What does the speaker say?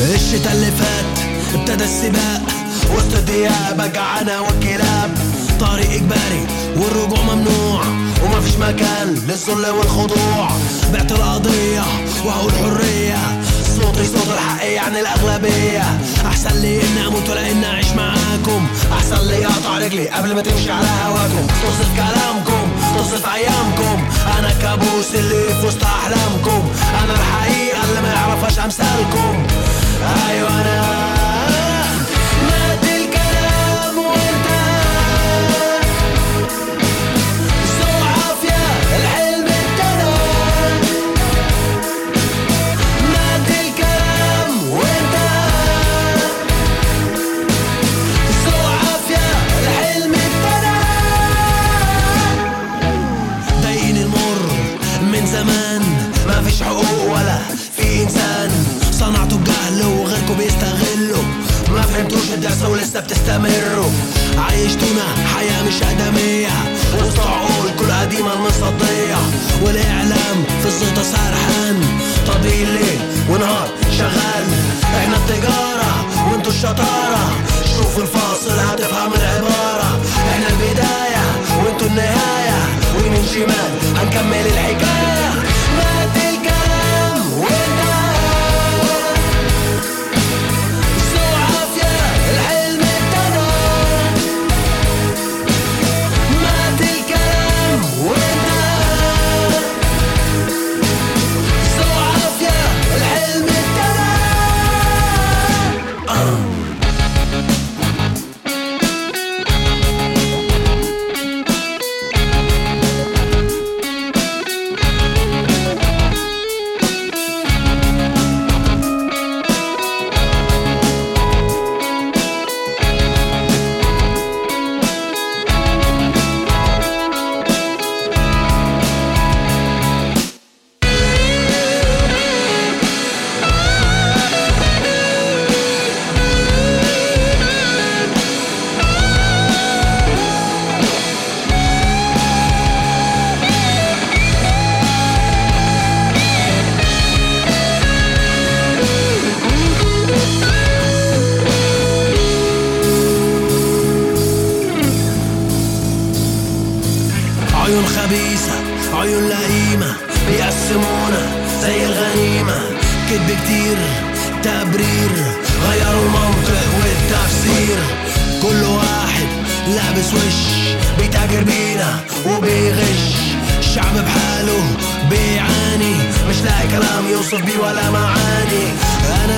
الشتا اللي فات ابتدى السباق وسط الديابة جعانة والكلاب طريق إجباري والرجوع ممنوع ومفيش مكان للذل والخضوع. بعت القضية وهقول حرية صوتي صوت الحق يعني الأغلبية. أحسن لي إني أموت ولا إني أعيش معاكم. أحسن لي أقطع رجلي قبل ما تمشي على هواكم. تصف كلامكم تصف أيامكم. أنا الكابوس اللي في وسط الجهل وغيركم بيستغلوا. ما فهمتوش الدرس ولسه بتستمروا. عيشتونا حياة مش آدمية. وسط عقول كل قديمة المصدية. والإعلام في الزيطة سرحان. خبيثة عيون لئيمة. بيقسمونا زي الغنيمة. كدب كتير تبرير. غيروا المنطق والتفسير. كل واحد لابس وش بيتاجر بينا وبيغش. الشعب بحاله بيعاني. مش لاقي كلام يوصف بيه ولا معاني. أنا